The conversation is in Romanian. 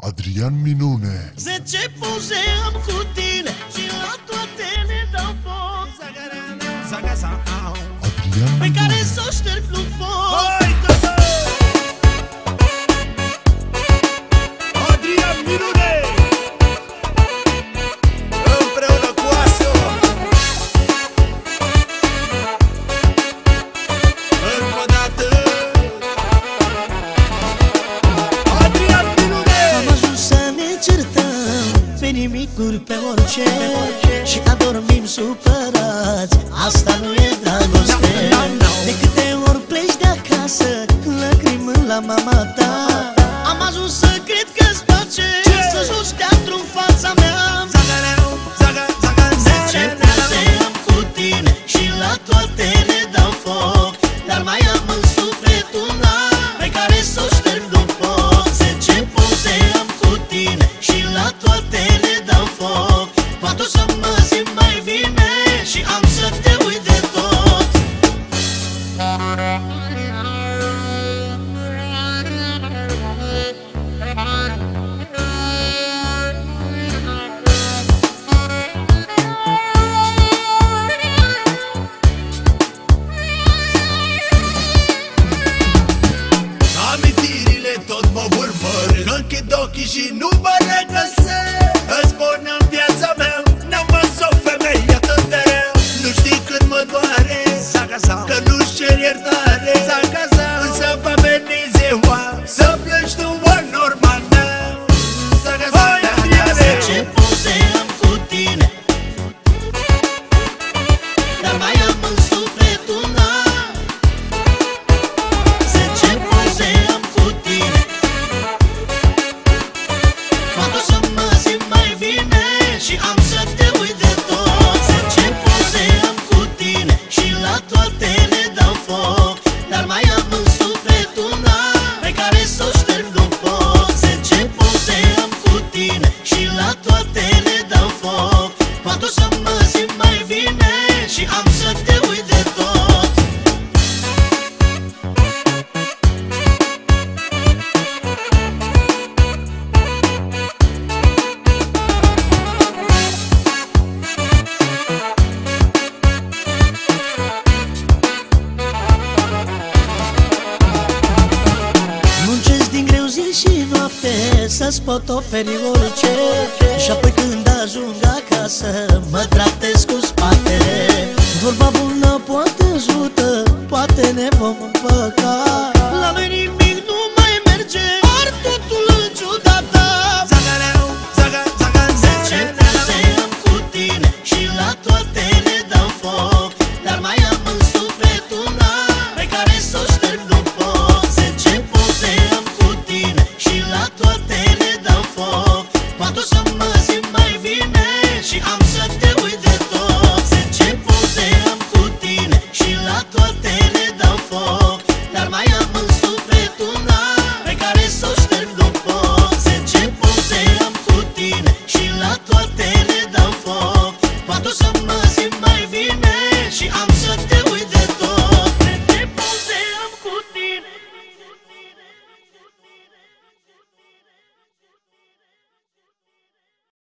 Adrian Minune Zece poze am cu tine Și la toate le dau foc Adrian Pe care Minune s-o șterg nu foc certăm Pe nimicuri, pe orice Și adormim supărați. Asta nu e dragoste. De câte ori pleci de acasă Lăcrimând la mama ta Poate o să mă simt mai bine Și am să te uit de tot. Amintirile tot mă urmăresc. Închid ochii și nu mă regăsesc nu-ți cer iertare Însă va veni ziua Să plângi tu în urma mea Hai, Adriane! Zece poze am cu tine? Dar mai am în suflet una Zece poze am cu tine? Poate o să mă simt mai bine Și am să-ți pot oferi orice. Și apoi când ajung acasă Mă tratez cu spatele Vorba bună poate ajută Poate ne vom împăca. La noi nimic nu mai merge ar totul în ciuda ta Zaga, zaga, zaga, zaga, zaga, zaga, zaga, zaga, zaga, zaga, zaga, zaga,